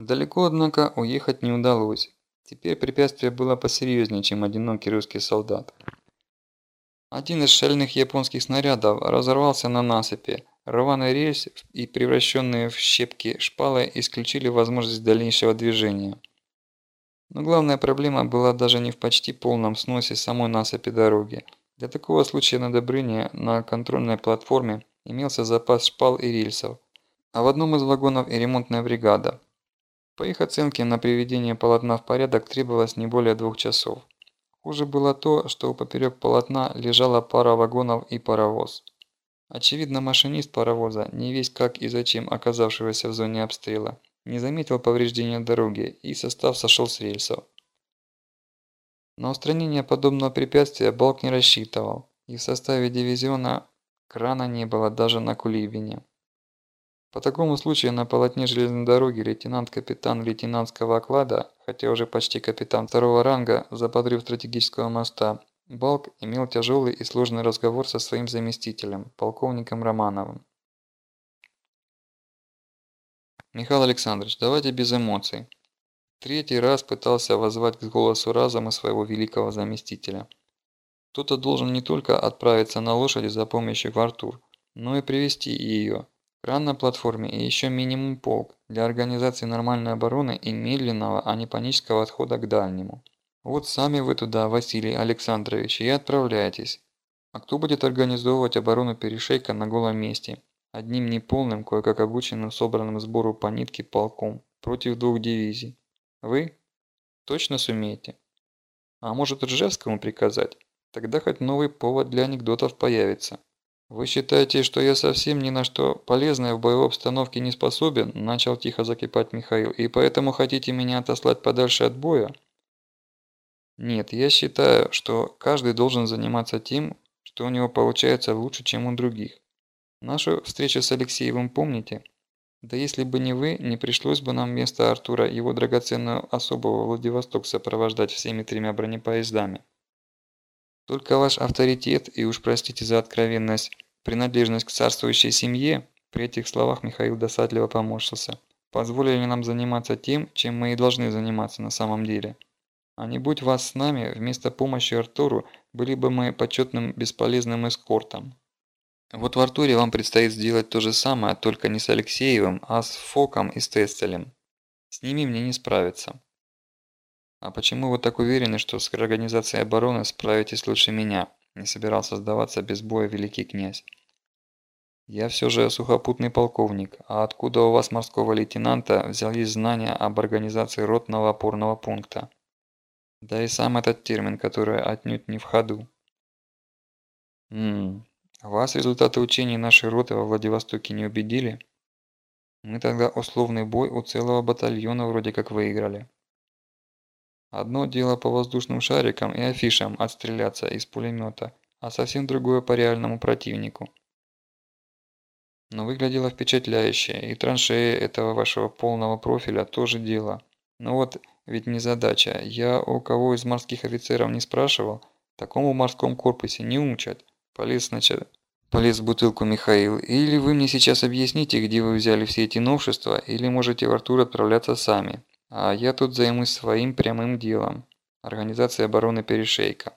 Далеко, однако, уехать не удалось. Теперь препятствие было посерьезнее, чем одинокий русский солдат. Один из шальных японских снарядов разорвался на насыпи. Рваный рельс и превращенные в щепки шпалы исключили возможность дальнейшего движения. Но главная проблема была даже не в почти полном сносе самой насыпи дороги. Для такого случая на Добрыне на контрольной платформе имелся запас шпал и рельсов, а в одном из вагонов и ремонтная бригада. По их оценке на приведение полотна в порядок требовалось не более двух часов. Хуже было то, что у поперек полотна лежала пара вагонов и паровоз. Очевидно, машинист паровоза, не весь как и зачем оказавшегося в зоне обстрела, не заметил повреждения дороги и состав сошел с рельсов. На устранение подобного препятствия Балк не рассчитывал, и в составе дивизиона крана не было даже на Кулибине. По такому случаю на полотне железной дороги лейтенант-капитан лейтенантского оклада, хотя уже почти капитан второго ранга за подрыв стратегического моста, Балк имел тяжелый и сложный разговор со своим заместителем, полковником Романовым. «Михаил Александрович, давайте без эмоций». Третий раз пытался воззвать к голосу разума своего великого заместителя. Кто-то должен не только отправиться на лошади за помощью в Артур, но и привести ее – Кран на платформе и еще минимум полк для организации нормальной обороны и медленного, а не панического отхода к дальнему. Вот сами вы туда, Василий Александрович, и отправляйтесь. А кто будет организовывать оборону перешейка на голом месте? Одним неполным, кое-как обученным, собранным сбору по нитке полком против двух дивизий. Вы? Точно сумеете? А может Ржевскому приказать? Тогда хоть новый повод для анекдотов появится. «Вы считаете, что я совсем ни на что полезное в боевой обстановке не способен?» – начал тихо закипать Михаил. «И поэтому хотите меня отослать подальше от боя?» «Нет, я считаю, что каждый должен заниматься тем, что у него получается лучше, чем у других. Нашу встречу с Алексеевым помните? Да если бы не вы, не пришлось бы нам вместо Артура его драгоценную особого Владивосток сопровождать всеми тремя бронепоездами». Только ваш авторитет и уж простите за откровенность, принадлежность к царствующей семье, при этих словах Михаил досадливо поморщился, позволили нам заниматься тем, чем мы и должны заниматься на самом деле. А не будь вас с нами, вместо помощи Артуру, были бы мы почетным бесполезным эскортом. Вот в Артуре вам предстоит сделать то же самое, только не с Алексеевым, а с Фоком и Стестелем. С ними мне не справиться. «А почему вы так уверены, что с организацией обороны справитесь лучше меня?» Не собирался сдаваться без боя великий князь. «Я все же сухопутный полковник, а откуда у вас морского лейтенанта взялись знания об организации ротного опорного пункта? Да и сам этот термин, который отнюдь не в ходу». «Ммм, вас результаты учений нашей роты во Владивостоке не убедили?» «Мы тогда условный бой у целого батальона вроде как выиграли». Одно дело по воздушным шарикам и афишам отстреляться из пулемета, а совсем другое по реальному противнику. Но выглядело впечатляюще, и траншеи этого вашего полного профиля тоже дело. Но вот ведь не задача. Я у кого из морских офицеров не спрашивал, такому в морском корпусе не учат. Полез, значит, полез в бутылку Михаил. Или вы мне сейчас объясните, где вы взяли все эти новшества, или можете в Артур отправляться сами. А я тут займусь своим прямым делом. Организацией обороны перешейка.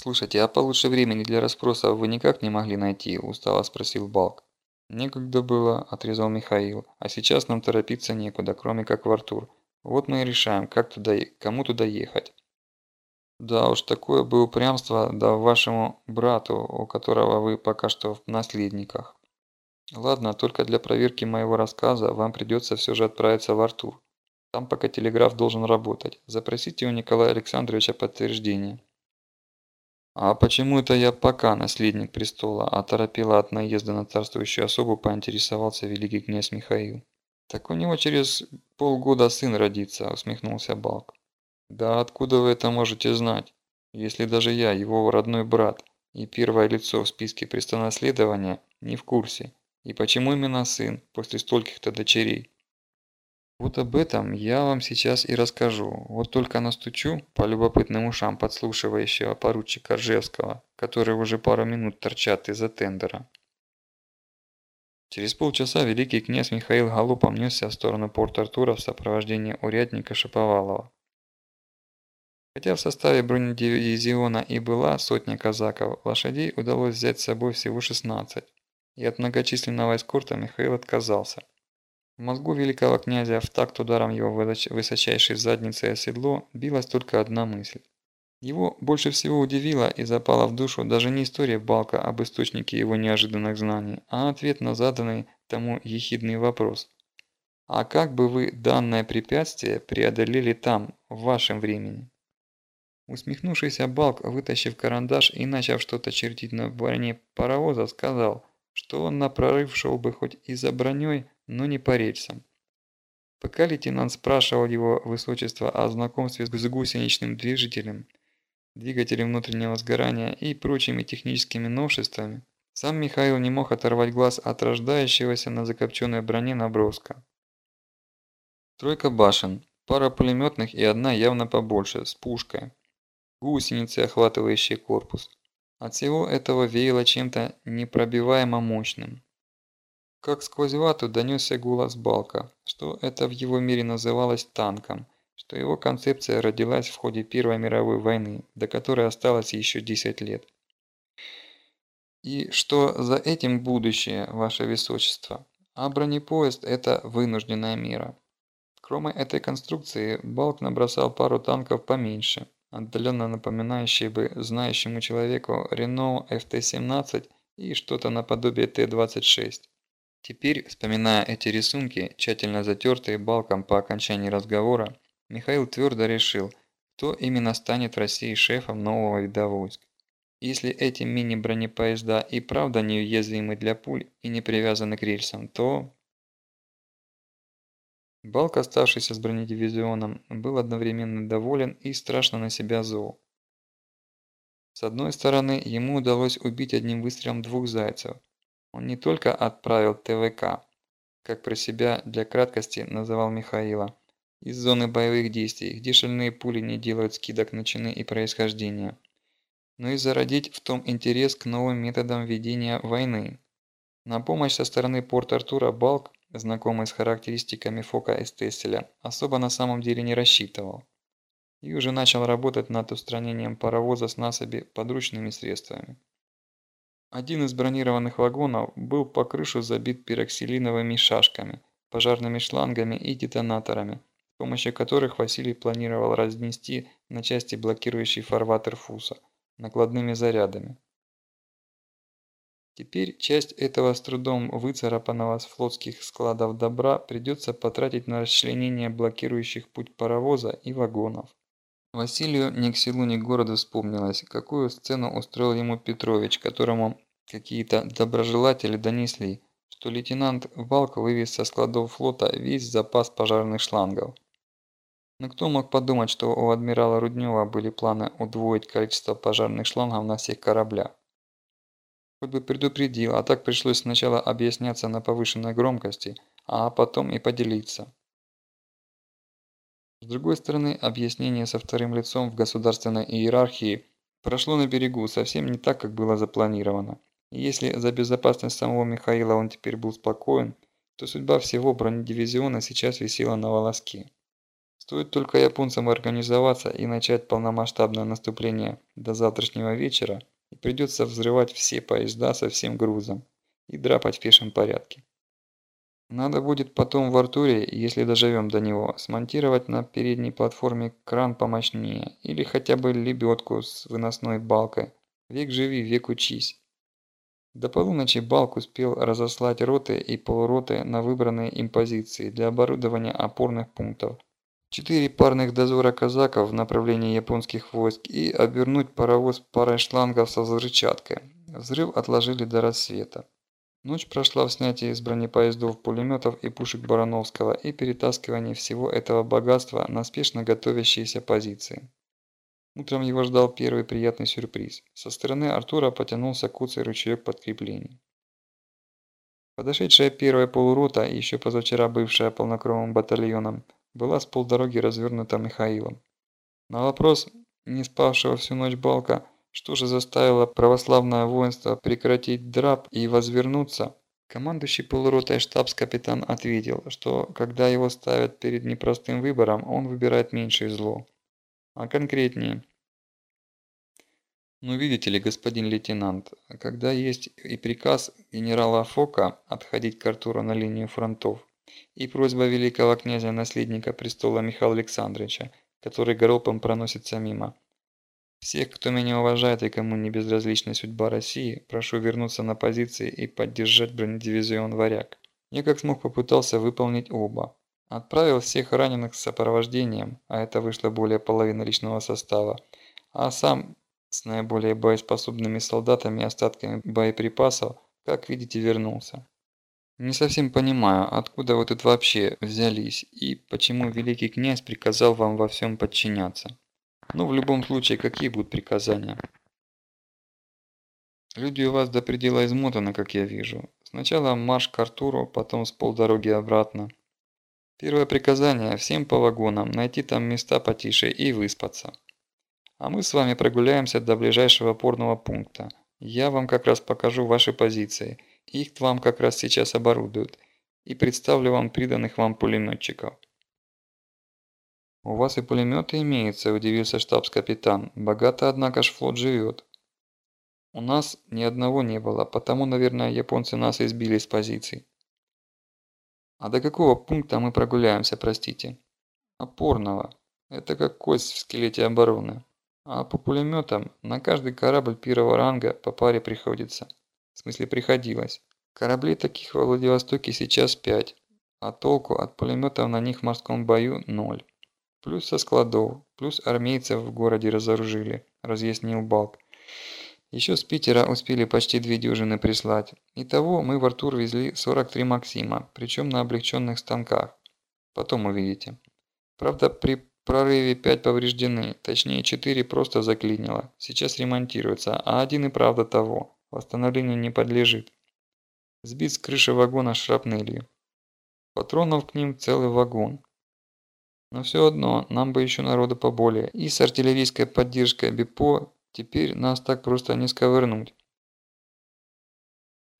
«Слушайте, а получше времени для расспросов вы никак не могли найти?» – устало спросил Балк. «Некогда было», – отрезал Михаил. «А сейчас нам торопиться некуда, кроме как в Артур. Вот мы и решаем, как туда, кому туда ехать». «Да уж, такое бы упрямство, да вашему брату, у которого вы пока что в наследниках». Ладно, только для проверки моего рассказа вам придется все же отправиться в Артур. Там пока телеграф должен работать. Запросите у Николая Александровича подтверждение. А почему это я пока наследник престола, а торопила от наезда на царствующую особу, поинтересовался великий князь Михаил. Так у него через полгода сын родится, усмехнулся Балк. Да откуда вы это можете знать, если даже я, его родной брат и первое лицо в списке престонаследования, не в курсе? И почему именно сын, после стольких-то дочерей? Вот об этом я вам сейчас и расскажу. Вот только настучу по любопытным ушам подслушивающего поручика Ржевского, которые уже пару минут торчат из-за тендера. Через полчаса великий князь Михаил галопом несся в сторону Порт-Артура в сопровождении урядника Шаповалова. Хотя в составе бронедивизиона и была сотня казаков, лошадей удалось взять с собой всего 16, и от многочисленного эскорта Михаил отказался. Мозгу великого князя в такт ударом его высочайшей задницы о седло билась только одна мысль. Его больше всего удивила и запала в душу даже не история Балка об источнике его неожиданных знаний, а ответ на заданный тому ехидный вопрос. А как бы вы данное препятствие преодолели там, в вашем времени? Усмехнувшийся Балк, вытащив карандаш и начав что-то чертить на броне паровоза, сказал, что он на прорыв шел бы хоть и за броней, но не по рельсам. Пока лейтенант спрашивал его высочество о знакомстве с гусеничным движителем, двигателем внутреннего сгорания и прочими техническими новшествами, сам Михаил не мог оторвать глаз от рождающегося на закопченной броне наброска. Тройка башен, пара пулеметных и одна явно побольше, с пушкой. Гусеницы, охватывающие корпус. От всего этого веяло чем-то непробиваемо мощным. Как сквозь вату донесся голос Балка, что это в его мире называлось танком – что его концепция родилась в ходе Первой мировой войны, до которой осталось еще 10 лет. И что за этим будущее, ваше высочество, а бронепоезд – это вынужденная мера. Кроме этой конструкции, Балк набросал пару танков поменьше, отдаленно напоминающие бы знающему человеку Renault FT-17 и что-то наподобие Т-26. Теперь, вспоминая эти рисунки, тщательно затертые Балком по окончании разговора, Михаил твердо решил, кто именно станет в России шефом нового вида войск. Если эти мини-бронепоезда и правда неуязвимы для пуль и не привязаны к рельсам, то... Балк, оставшийся с бронедивизионом, был одновременно доволен и страшно на себя зол. С одной стороны, ему удалось убить одним выстрелом двух зайцев. Он не только отправил ТВК, как про себя для краткости называл Михаила, из зоны боевых действий, где шальные пули не делают скидок на чины и происхождение, но и зародить в том интерес к новым методам ведения войны. На помощь со стороны Порт-Артура Балк, знакомый с характеристиками Фока и Стесселя, особо на самом деле не рассчитывал. И уже начал работать над устранением паровоза с насыпи подручными средствами. Один из бронированных вагонов был по крышу забит пироксилиновыми шашками, пожарными шлангами и детонаторами, с помощью которых Василий планировал разнести на части блокирующий фарватер Фуса накладными зарядами. Теперь часть этого с трудом выцарапанного с флотских складов добра придется потратить на расчленение блокирующих путь паровоза и вагонов. Василию ни к селу, ни к городу вспомнилось, какую сцену устроил ему Петрович, которому какие-то доброжелатели донесли, что лейтенант Валк вывез со складов флота весь запас пожарных шлангов. Но кто мог подумать, что у адмирала Руднева были планы удвоить количество пожарных шлангов на всех кораблях? Хоть бы предупредил, а так пришлось сначала объясняться на повышенной громкости, а потом и поделиться. С другой стороны, объяснение со вторым лицом в государственной иерархии прошло на берегу совсем не так, как было запланировано. И если за безопасность самого Михаила он теперь был спокоен, то судьба всего бронедивизиона сейчас висела на волоске. Стоит только японцам организоваться и начать полномасштабное наступление до завтрашнего вечера, и придется взрывать все поезда со всем грузом и драпать в пешем порядке. Надо будет потом в Артуре, если доживем до него, смонтировать на передней платформе кран помощнее или хотя бы лебедку с выносной балкой. Век живи, век учись. До полуночи Балк успел разослать роты и полуроты на выбранные им позиции для оборудования опорных пунктов четыре парных дозора казаков в направлении японских войск и обернуть паровоз парой шлангов со взрывчаткой. Взрыв отложили до рассвета. Ночь прошла в снятии с бронепоездов, пулеметов и пушек Барановского и перетаскивании всего этого богатства на спешно готовящиеся позиции. Утром его ждал первый приятный сюрприз. Со стороны Артура потянулся куцый ручеек подкреплений. Подошедшая первая полурота, еще позавчера бывшая полнокровым батальоном, была с полдороги развернута Михаилом. На вопрос не спавшего всю ночь Балка, что же заставило православное воинство прекратить драп и возвернуться, Командующий полуротой штабс-капитан ответил, что когда его ставят перед непростым выбором, он выбирает меньшее зло. А конкретнее. Ну видите ли, господин лейтенант, когда есть и приказ генерала Фока отходить к Артуру на линию фронтов, и просьба великого князя-наследника престола Михаила Александровича, который галопом проносится мимо. Всех, кто меня уважает и кому не безразлична судьба России, прошу вернуться на позиции и поддержать бронедивизион «Варяг». Я как смог попытался выполнить оба. Отправил всех раненых с сопровождением, а это вышло более половины личного состава, а сам с наиболее боеспособными солдатами и остатками боеприпасов, как видите, вернулся. Не совсем понимаю, откуда вы тут вообще взялись и почему великий князь приказал вам во всем подчиняться. Ну, в любом случае, какие будут приказания? Люди у вас до предела измотаны, как я вижу. Сначала марш к Артуру, потом с полдороги обратно. Первое приказание – всем по вагонам, найти там места потише и выспаться. А мы с вами прогуляемся до ближайшего опорного пункта. Я вам как раз покажу ваши позиции – их вам как раз сейчас оборудуют. И представлю вам приданных вам пулеметчиков. «У вас и пулеметы имеются», – удивился штабс-капитан. «Богато, однако ж, флот живет». «У нас ни одного не было, потому, наверное, японцы нас избили с позиций». «А до какого пункта мы прогуляемся, простите?» «Опорного. Это как кость в скелете обороны. А по пулеметам на каждый корабль первого ранга по паре приходится». В смысле приходилось. Кораблей таких во Владивостоке сейчас пять, а толку от пулеметов на них в морском бою ноль. Плюс со складов, плюс армейцев в городе разоружили, разъяснил Балк. Еще с Питера успели почти две дюжины прислать. Итого мы в Артур везли 43 Максима, причем на облегченных станках. Потом увидите. Правда, при прорыве 5 повреждены, точнее 4 просто заклинило. Сейчас ремонтируются, а один и правда того восстановлению не подлежит. Сбит с крыши вагона шрапнелью. Патронов к ним целый вагон. Но все одно, нам бы еще народа поболее. И с артиллерийской поддержкой БИПО теперь нас так просто не сковырнуть.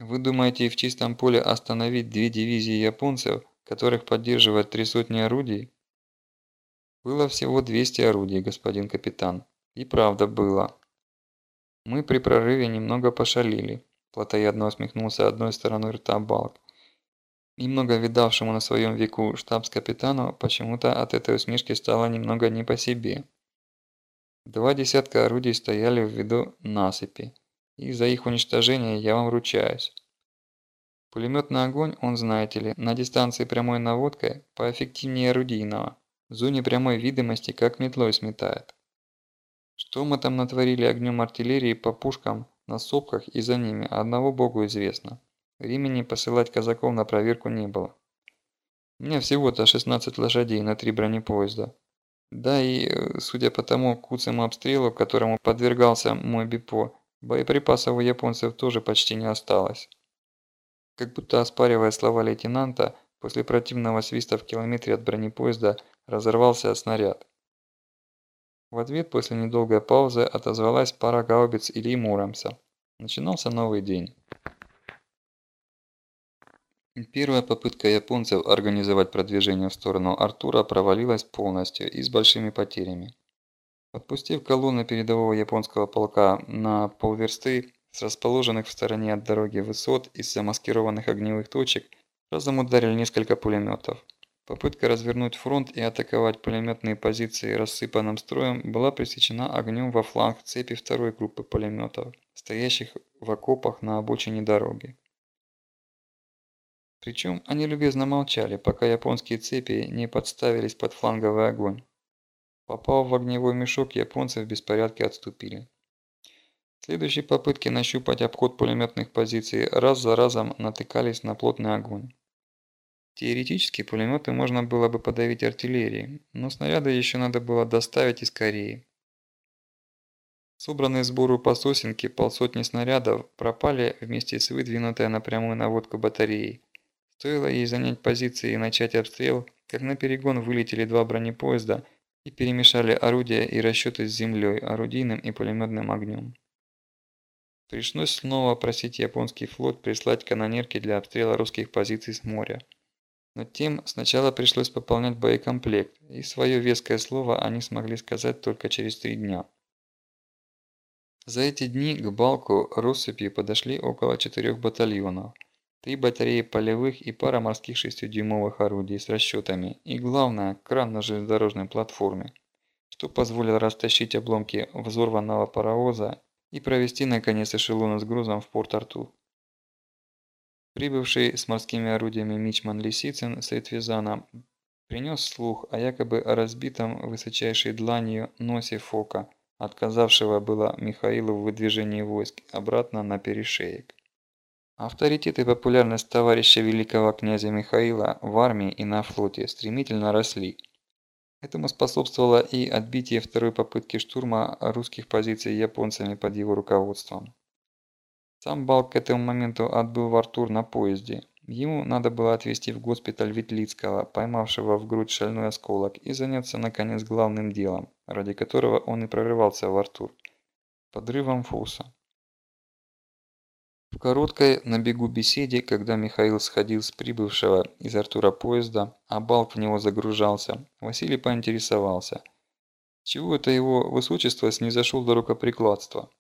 Вы думаете в чистом поле остановить две дивизии японцев, которых поддерживает три сотни орудий? Было всего 200 орудий, господин капитан. И правда было. Мы при прорыве немного пошалили. Платоядно усмехнулся одной стороной рта Балк. Немного видавшему на своем веку штабс-капитану почему-то от этой усмешки стало немного не по себе. Два десятка орудий стояли в виду насыпи, и за их уничтожение я вам ручаюсь. Пулеметный огонь, он, знаете ли, на дистанции прямой наводкой поэффективнее орудийного. В зоне прямой видимости как метлой сметает. Что мы там натворили огнем артиллерии по пушкам на сопках и за ними, одного богу известно. Времени посылать казаков на проверку не было. У меня всего-то 16 лошадей на три бронепоезда. Да и, э, судя по тому куцому обстрелу, которому подвергался мой БИПО, боеприпасов у японцев тоже почти не осталось. Как будто оспаривая слова лейтенанта, после противного свиста в километре от бронепоезда разорвался снаряд. В ответ после недолгой паузы отозвалась пара гаубиц Ильи Муромца. Начинался новый день. Первая попытка японцев организовать продвижение в сторону Артура провалилась полностью и с большими потерями. Подпустив колонны передового японского полка на полверсты с расположенных в стороне от дороги высот из замаскированных огневых точек, разом ударили несколько пулеметов. Попытка развернуть фронт и атаковать пулеметные позиции рассыпанным строем была пресечена огнем во фланг цепи второй группы пулеметов, стоящих в окопах на обочине дороги. Причем они любезно молчали, пока японские цепи не подставились под фланговый огонь. Попав в огневой мешок, японцы в беспорядке отступили. Следующие попытки нащупать обход пулеметных позиций раз за разом натыкались на плотный огонь. Теоретически пулеметы можно было бы подавить артиллерией, но снаряды еще надо было доставить из Кореи. Собранные сбору по сосенке полсотни снарядов пропали вместе с выдвинутой на прямую наводку батареей. Стоило ей занять позиции и начать обстрел, как на перегон вылетели два бронепоезда и перемешали орудия и расчеты с землей, орудийным и пулеметным огнем. Пришлось снова просить японский флот прислать канонерки для обстрела русских позиций с моря. Но тем сначала пришлось пополнять боекомплект, и свое веское слово они смогли сказать только через три дня. За эти дни к Балку россыпью подошли около четырех батальонов, три батареи полевых и пара морских шестидюймовых орудий с расчетами, и главное, кран на железнодорожной платформе, что позволило растащить обломки взорванного паровоза и провести наконец эшелоны с грузом в порт Артур. Прибывший с морскими орудиями Мичман Лисицын с Этвизана принес слух о якобы разбитом высочайшей дланью носе Фока, отказавшего было Михаилу в выдвижении войск обратно на перешеек. Авторитет и популярность товарища великого князя Михаила в армии и на флоте стремительно росли. Этому способствовало и отбитие второй попытки штурма русских позиций японцами под его руководством. Сам Балк к этому моменту отбыл в Артур на поезде. Ему надо было отвезти в госпиталь Ветлицкого, поймавшего в грудь шальной осколок, и заняться наконец главным делом, ради которого он и прорывался в Артур – подрывом Фуса. В короткой на бегу беседе, когда Михаил сходил с прибывшего из Артура поезда, а Балк в него загружался, Василий поинтересовался, чего это его высочество снизошел до рукоприкладства.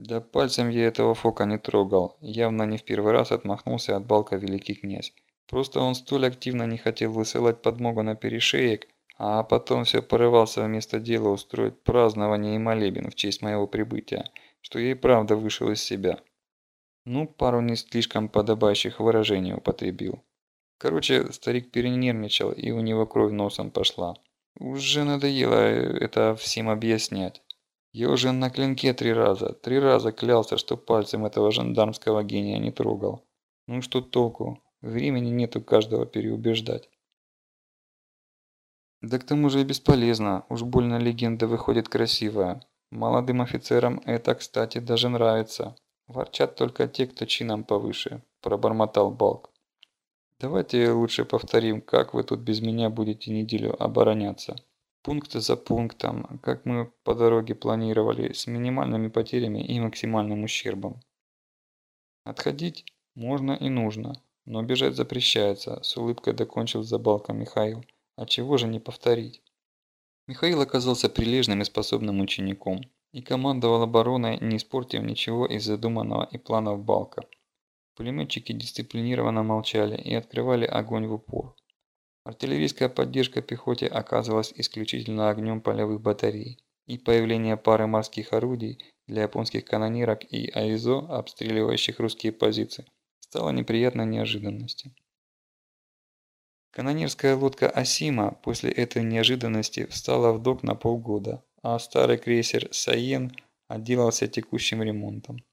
Да пальцем я этого Фока не трогал, явно не в первый раз отмахнулся от балка великий князь. Просто он столь активно не хотел высылать подмогу на перешеек, а потом все порывался вместо дела устроить празднование и молебен в честь моего прибытия, что я и правда вышел из себя. Ну, пару не слишком подобающих выражений употребил. Короче, старик перенервничал, и у него кровь носом пошла. Уже надоело это всем объяснять. Я уже на клинке три раза, три раза клялся, что пальцем этого жандармского гения не трогал. Ну что толку? Времени нету каждого переубеждать. Да к тому же и бесполезно, уж больно легенда выходит красивая. Молодым офицерам это, кстати, даже нравится. Ворчат только те, кто чином повыше, пробормотал Балк. Давайте лучше повторим, как вы тут без меня будете неделю обороняться. Пункт за пунктом, как мы по дороге планировали, с минимальными потерями и максимальным ущербом. Отходить можно и нужно, но бежать запрещается, с улыбкой докончил за балком Михаил. А чего же не повторить? Михаил оказался прилежным и способным учеником и командовал обороной, не испортив ничего из задуманного и планов Балка. Пулеметчики дисциплинированно молчали и открывали огонь в упор. Артиллерийская поддержка пехоте оказывалась исключительно огнем полевых батарей, и появление пары морских орудий для японских канонерок и АИЗО, обстреливающих русские позиции, стало неприятной неожиданностью. Канонерская лодка «Асима» после этой неожиданности встала в док на полгода, а старый крейсер «Саен» отделался текущим ремонтом.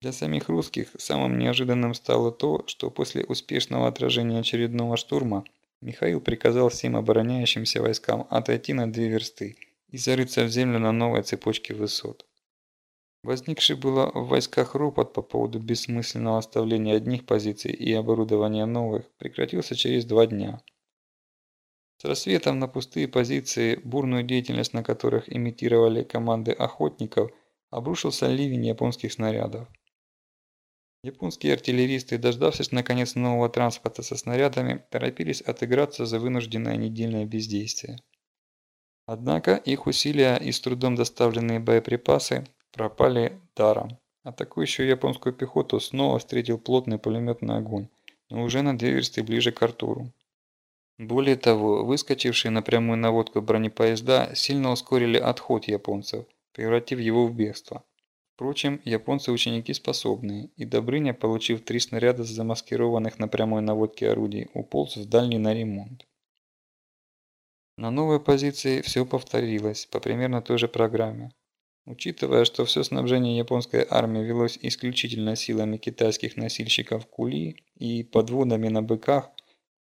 Для самих русских самым неожиданным стало то, что после успешного отражения очередного штурма Михаил приказал всем обороняющимся войскам отойти на две версты и зарыться в землю на новой цепочке высот. Возникший было в войсках ропот по поводу бессмысленного оставления одних позиций и оборудования новых прекратился через два дня. С рассветом на пустые позиции, бурную деятельность на которых имитировали команды охотников, обрушился ливень японских снарядов. Японские артиллеристы, дождавшись наконец нового транспорта со снарядами, торопились отыграться за вынужденное недельное бездействие. Однако их усилия и с трудом доставленные боеприпасы пропали даром. Атакующую японскую пехоту снова встретил плотный пулеметный огонь, но уже на две версты ближе к Артуру. Более того, выскочившие на прямую наводку бронепоезда сильно ускорили отход японцев, превратив его в бегство. Впрочем, японцы ученики способные, и Добрыня, получив три снаряда с замаскированных на прямой наводке орудий, уполз в дальний на ремонт. На новой позиции все повторилось по примерно той же программе. Учитывая, что все снабжение японской армии велось исключительно силами китайских носильщиков кули и подводами на быках,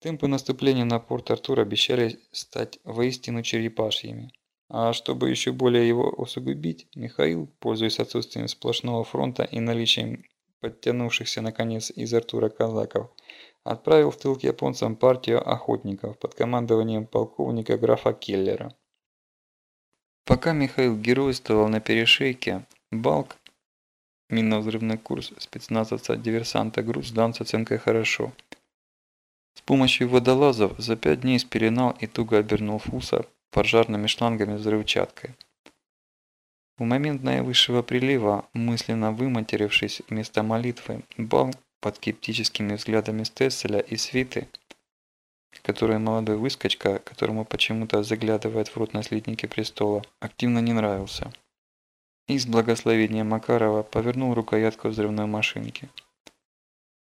темпы наступления на порт Артур обещали стать воистину черепашьими. А чтобы еще более его усугубить, Михаил, пользуясь отсутствием сплошного фронта и наличием подтянувшихся наконец из Артура казаков, отправил в тыл к японцам партию охотников под командованием полковника графа Келлера. Пока Михаил геройствовал на перешейке, Балк, минно-взрывной курс спецназовца-диверсанта груз сдан с оценкой «хорошо». С помощью водолазов за пять дней спеленал и туго обернул фуса пожарными шлангами взрывчаткой. В момент наивысшего прилива, мысленно выматерившись вместо молитвы, Бал под скептическими взглядами Стесселя и Свиты, который молодой выскочка, которому почему-то заглядывает в рот наследники престола, активно не нравился. И с благословения Макарова повернул рукоятку взрывной машинки.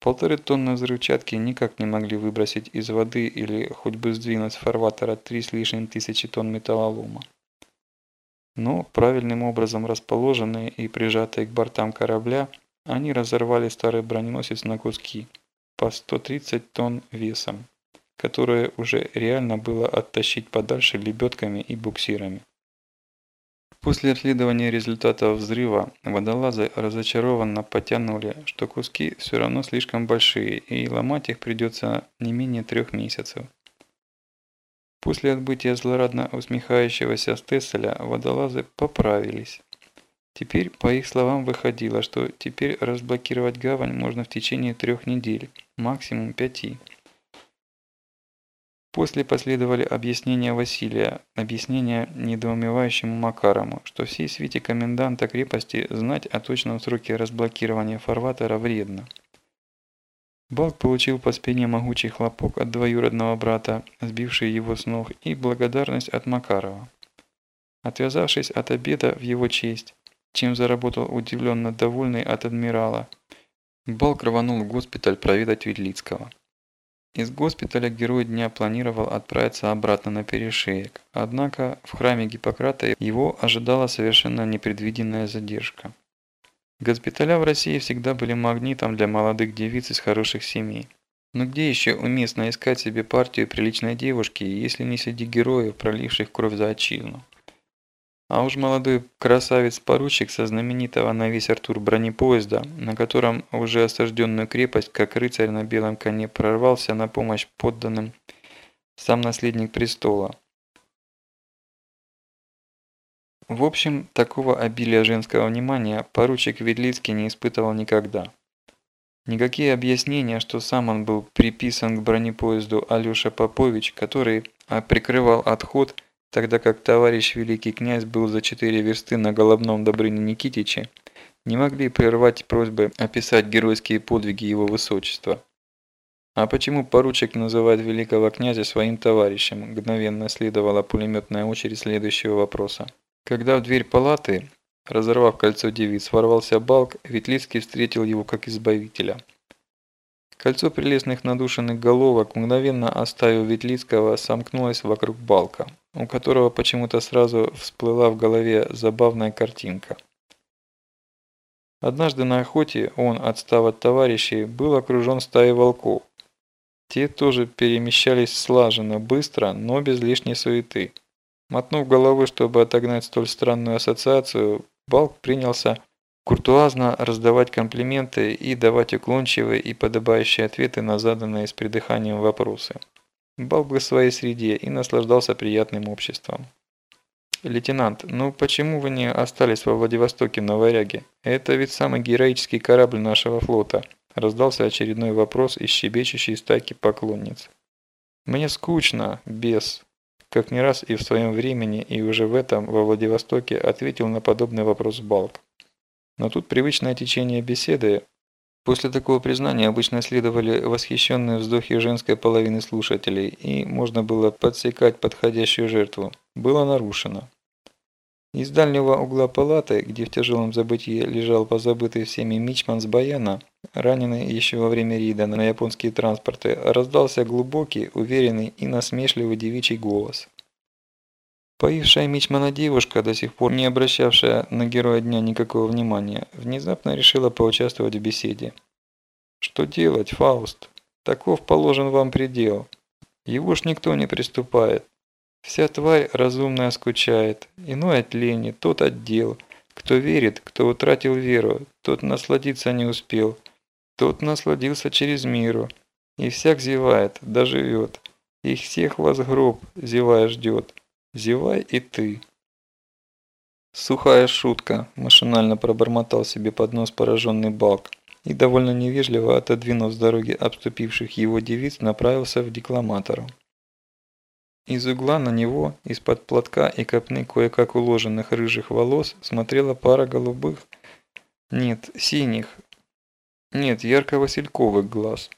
Полторы тонны взрывчатки никак не могли выбросить из воды или хоть бы сдвинуть с фарватера три с лишним тысячи тонн металлолома. Но правильным образом расположенные и прижатые к бортам корабля, они разорвали старый броненосец на куски по 130 тонн весом, которые уже реально было оттащить подальше лебедками и буксирами. После расследования результатов взрыва водолазы разочарованно потянули, что куски все равно слишком большие и ломать их придется не менее трех месяцев. После отбытия злорадно усмехающегося Стесселя водолазы поправились. Теперь, по их словам, выходило, что теперь разблокировать гавань можно в течение трех недель, максимум пяти. После последовали объяснения Василия, объяснения недоумевающему Макарому, что всей свете коменданта крепости знать о точном сроке разблокирования фарватера вредно. Балк получил по спине могучий хлопок от двоюродного брата, сбивший его с ног, и благодарность от Макарова. Отвязавшись от обеда в его честь, чем заработал удивленно довольный от адмирала, Балк рванул в госпиталь проведать Ветлицкого. Из госпиталя герой дня планировал отправиться обратно на перешеек, однако в храме Гиппократа его ожидала совершенно непредвиденная задержка. Госпиталя в России всегда были магнитом для молодых девиц из хороших семей. Но где еще уместно искать себе партию приличной девушки, если не среди героев, проливших кровь за отчизну? А уж молодой красавец-поручик со знаменитого на весь Артур бронепоезда, на котором уже осажденную крепость, как рыцарь на белом коне, прорвался на помощь подданным сам наследник престола. В общем, такого обилия женского внимания поручик Ведлицкий не испытывал никогда. Никакие объяснения, что сам он был приписан к бронепоезду Алёша Попович, который прикрывал отход – тогда как товарищ великий князь был за четыре версты на головном Добрыне Никитиче, не могли прервать просьбы описать геройские подвиги его высочества. А почему поручик называет великого князя своим товарищем, мгновенно следовала пулеметная очередь следующего вопроса. Когда в дверь палаты, разорвав кольцо девиц, ворвался Балк, Ветлицкий встретил его как избавителя. Кольцо прелестных надушенных головок, мгновенно оставив Ветлицкого, сомкнулось вокруг Балка у которого почему-то сразу всплыла в голове забавная картинка. Однажды на охоте он, отстав от товарищей, был окружен стаей волков. Те тоже перемещались слаженно, быстро, но без лишней суеты. Мотнув головой, чтобы отогнать столь странную ассоциацию, Балк принялся куртуазно раздавать комплименты и давать уклончивые и подобающие ответы на заданные с придыханием вопросы. Бал бы в своей среде и наслаждался приятным обществом. «Лейтенант, ну почему вы не остались во Владивостоке на варяге? Это ведь самый героический корабль нашего флота», раздался очередной вопрос из щебечущей стайки поклонниц. «Мне скучно, бес», как не раз и в своем времени, и уже в этом, во Владивостоке, ответил на подобный вопрос Балк. Но тут привычное течение беседы После такого признания обычно следовали восхищенные вздохи женской половины слушателей, и можно было подсекать подходящую жертву. Было нарушено. Из дальнего угла палаты, где в тяжелом забытии лежал позабытый всеми мичман с баяна, раненый еще во время рейда на японские транспорты, раздался глубокий, уверенный и насмешливый девичий голос. Поившая мичмана девушка, до сих пор не обращавшая на героя дня никакого внимания, внезапно решила поучаствовать в беседе. «Что делать, Фауст? Таков положен вам предел. Его ж никто не приступает. Вся тварь разумная скучает, иной от лени, тот от дел. Кто верит, кто утратил веру, тот насладиться не успел, тот насладился через миру. И всяк зевает, доживет. Их всех вас гроб, зевая ждет. Зевай и ты. Сухая шутка, машинально пробормотал себе под нос пораженный Балк и довольно невежливо отодвинув с дороги обступивших его девиц, направился в декламатору. Из угла на него, из-под платка и копны кое-как уложенных рыжих волос, смотрела пара голубых, нет, синих, нет, ярко-васильковых глаз.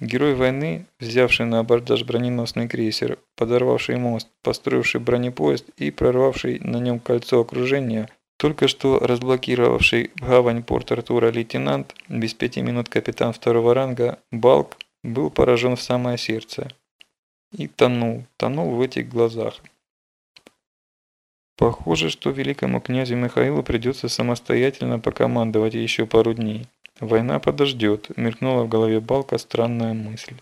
Герой войны, взявший на абордаж броненосный крейсер, подорвавший мост, построивший бронепоезд и прорвавший на нем кольцо окружения, только что разблокировавший гавань порт Артура лейтенант, без пяти минут капитан второго ранга, Балк, был поражен в самое сердце. И тонул, тонул в этих глазах. Похоже, что великому князю Михаилу придется самостоятельно покомандовать еще пару дней. Война подождет, мелькнула в голове Балка странная мысль.